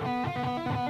Música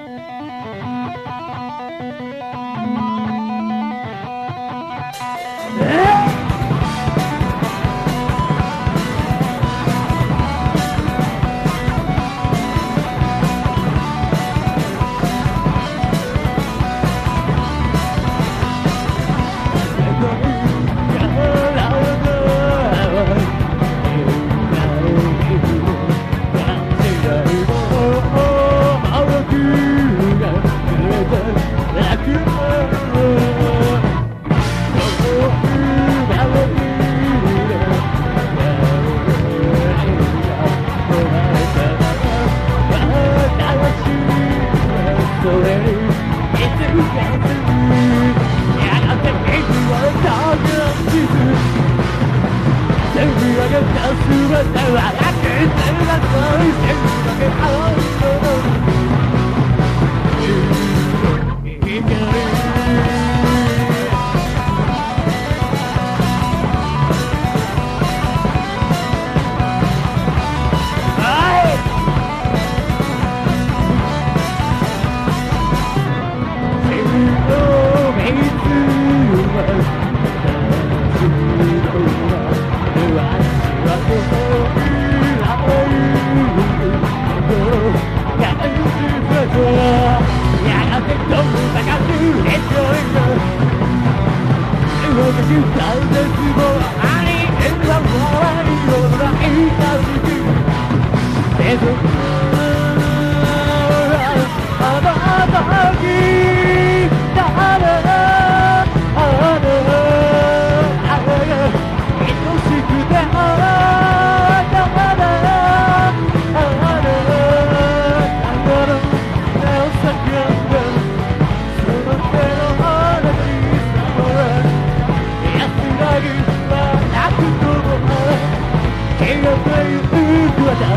Cause there are Let's go.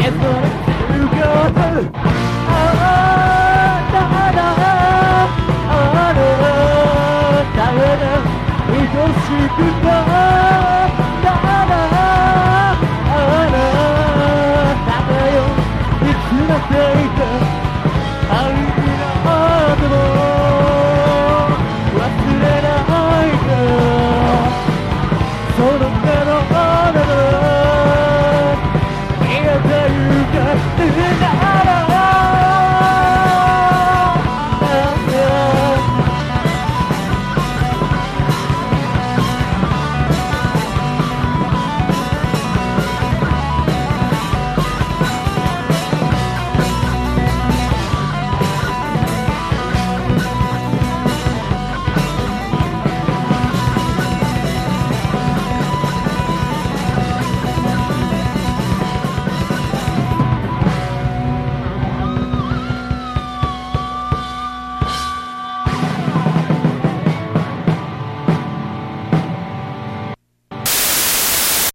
It's not a good